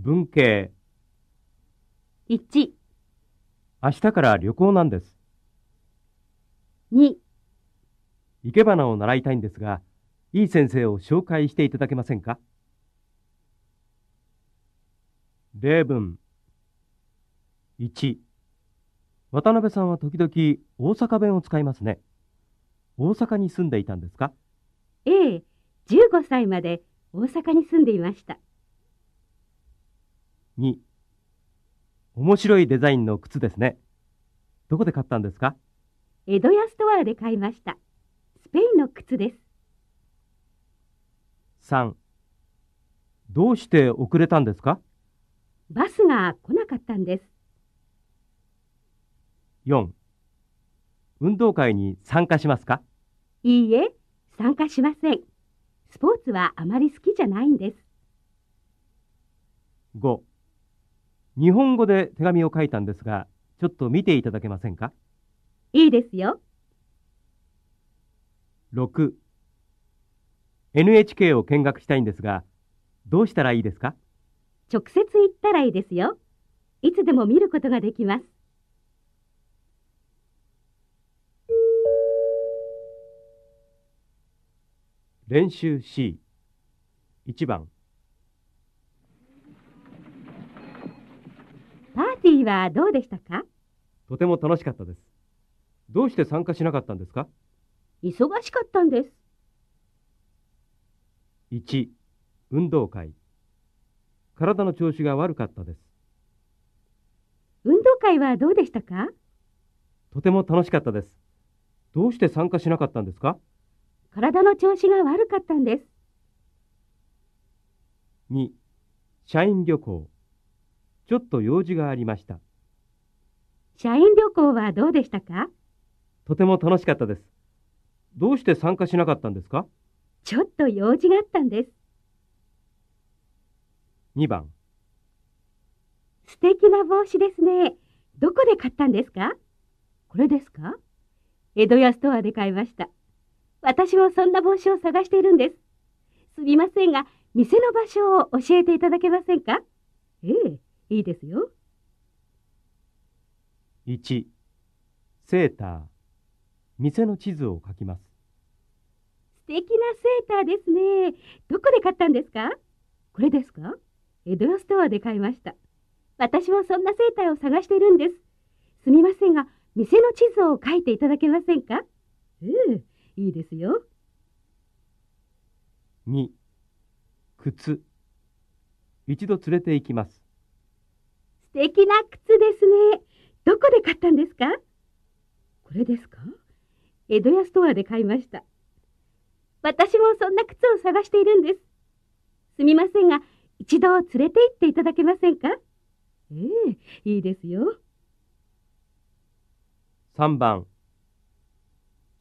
文系。1、明日から旅行なんです。2、生け花を習いたいんですが、いい先生を紹介していただけませんか？例文。1、渡辺さんは時々大阪弁を使いますね。大阪に住んでいたんですか？A、15歳まで大阪に住んでいました。2、面白いデザインの靴ですね。どこで買ったんですか？江戸屋ストアで買いました。スペインの靴です。3、どうして遅れたんですか？バスが来なかったんです。4運動会に参加しますか？いいえ、参加しません。スポーツはあまり好きじゃないんです。5日本語で手紙を書いたんですがちょっと見ていただけませんか？いいですよ。6 NHK を見学したいんですがどうしたらいいですか？直接行ったらいいですよ。いつでも見ることができます。練習 C1 番パーティーはどうでしたか？とても楽しかったです。どうして参加しなかったんですか？忙しかったんです。1運動会。体の調子が悪かったです。運動会はどうでしたか？とても楽しかったです。どうして参加しなかったんですか？体の調子が悪かったんです。2社員旅行ちょっと用事がありました。社員旅行はどうでしたか？とても楽しかったです。どうして参加しなかったんですか？ちょっと用事があったんです。2番。素敵な帽子ですね。どこで買ったんですか？これですか？江戸屋ストアで買いました。私もそんな帽子を探しているんです。すみませんが、店の場所を教えていただけませんか？ええ、いいですよ。1セーター店の地図を書きます素敵なセーターですね。どこで買ったんですか？これですか？江戸屋ストアで買いました。私もそんなセーターを探しているんです。すみませんが、店の地図を書いていただけませんか？ええ、いいですよ。2靴一度連れて行きます素敵な靴ですね。どこで買ったんですか？これですか？江戸屋ストアで買いました。私もそんな靴を探しているんです。すみませんが、一度連れて行っていただけませんか？ええ、いいですよ。3番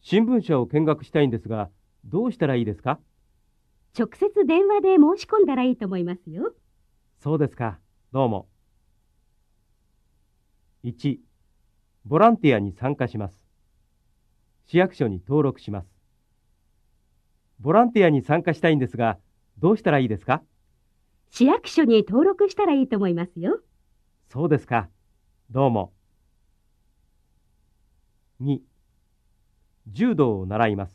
新聞社を見学したいんですがどうしたらいいですか？直接電話で申し込んだらいいと思いますよ。そうですかどうも1ボランティアに参加します。市役所に登録します。ボランティアに参加したいんですがどうしたらいいですか？市役所に登録したらいいと思いますよ。そうですか。どうも。2柔道を習います。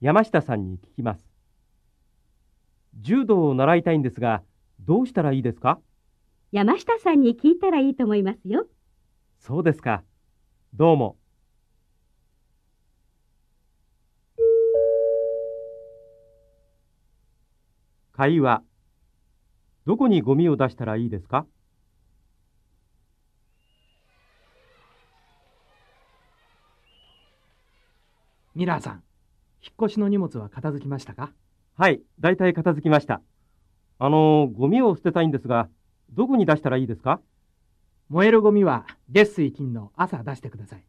山下さんに聞きます。柔道を習いたいんですがどうしたらいいですか？山下さんに聞いたらいいと思いますよ。そうですか。どうも。会話。どこにゴミを出したらいいですか？ミラーさん、引っ越しの荷物は片付きましたか？はい、だいたい片付きました。あの、ゴミを捨てたいんですが、どこに出したらいいですか？燃えるゴミは月水金の朝出してください。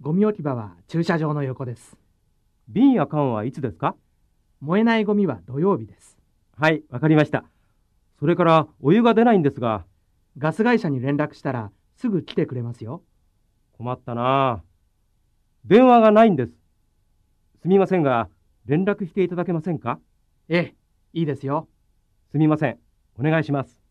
ゴミ置き場は駐車場の横です。瓶や缶はいつですか？燃えないゴミは土曜日です。はい、わかりました。それから、お湯が出ないんですが、ガス会社に連絡したらすぐ来てくれますよ。困ったなあ電話がないんです。すみませんが、連絡していただけませんか？ええ、いいですよ。すみません。お願いします。